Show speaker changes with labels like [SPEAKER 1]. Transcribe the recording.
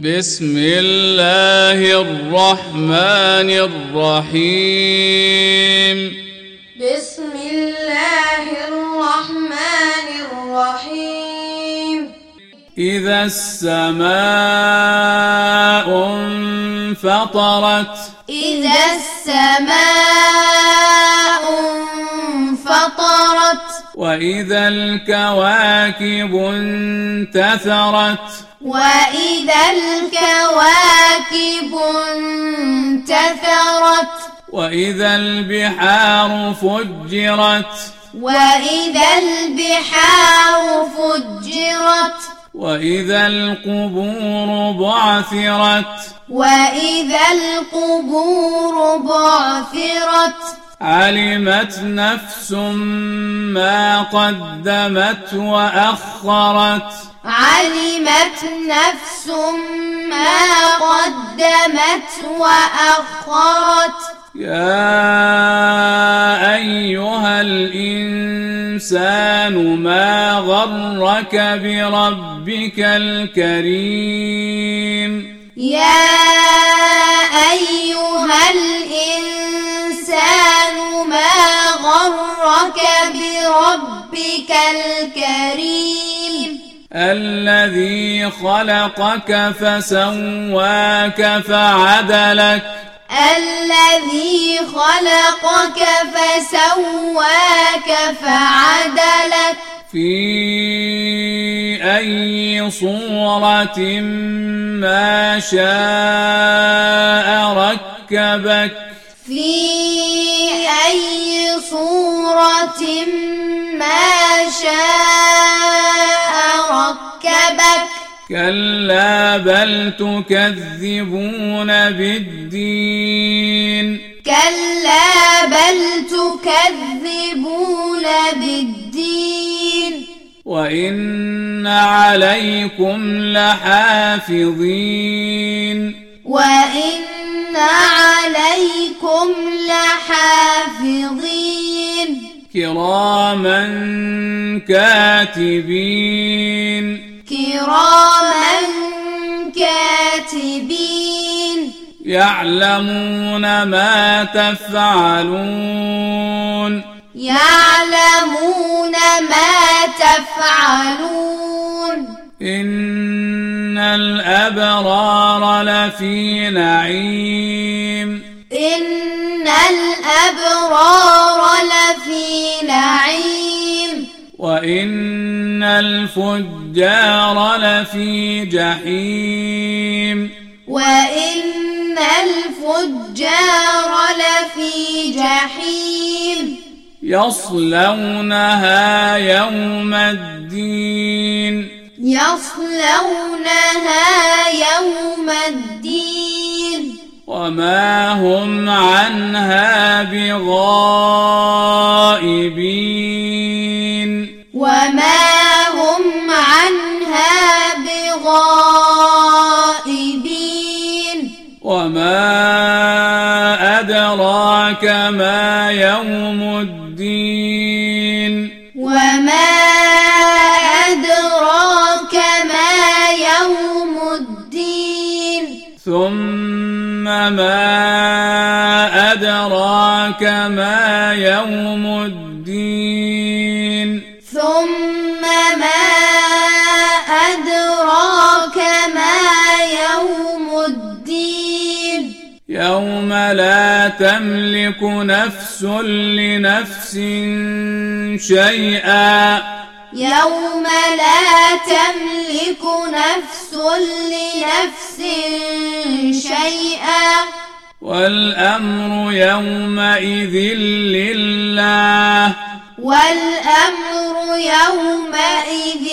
[SPEAKER 1] بسم الله الرحمن الرحيم.
[SPEAKER 2] بسم الله الرحمن الرحيم.
[SPEAKER 1] إذا السماء انفطرت.
[SPEAKER 2] إذا السماء
[SPEAKER 1] وإذا الكواكب انتثرت
[SPEAKER 2] وإذا الكواكب انتثرت
[SPEAKER 1] وإذا البحار فجرت
[SPEAKER 2] وإذا البحار فجرت
[SPEAKER 1] وإذا القبور بعثرت
[SPEAKER 2] وإذا القبور بعثرت
[SPEAKER 1] علمت نفس ما قدمت وأخرت.
[SPEAKER 2] علمت نفس ما قدمت وأخرت.
[SPEAKER 1] يا أيها الإنسان ما غرك بربك الكريم؟
[SPEAKER 2] يا بربك الكريم.
[SPEAKER 1] الذي خلقك فسواك فعدلك.
[SPEAKER 2] الذي خلقك فسواك فعدلك.
[SPEAKER 1] في أي صورة ما شاء ركبك.
[SPEAKER 2] في أي صورة ما شاء ركبك.
[SPEAKER 1] كلا بل تكذبون بالدين.
[SPEAKER 2] كلا بل تكذبون بالدين.
[SPEAKER 1] وإن عليكم لحافظين.
[SPEAKER 2] وإن عليكم لحافظين
[SPEAKER 1] كراما كاتبين
[SPEAKER 2] كراما كاتبين
[SPEAKER 1] يعلمون ما تفعلون
[SPEAKER 2] يعلمون ما تفعلون
[SPEAKER 1] إن الأبرار لفي نعيم.
[SPEAKER 2] إن الأبرار لفي نعيم.
[SPEAKER 1] وإن الفجار لفي جحيم.
[SPEAKER 2] وإن الفجار لفي جحيم.
[SPEAKER 1] يصلونها يوم الدين.
[SPEAKER 2] يصلونها يوم الدين.
[SPEAKER 1] وما هم عنها بغائبين.
[SPEAKER 2] وما
[SPEAKER 1] ثم ما أدراك ما يوم الدين.
[SPEAKER 2] ثم ما أدراك ما يوم الدين.
[SPEAKER 1] يوم لا تملك نفس لنفس شيئا.
[SPEAKER 2] يوم لا تملك نفس لنفس شيئا.
[SPEAKER 1] والأمر يومئذ لله.
[SPEAKER 2] والأمر يومئذ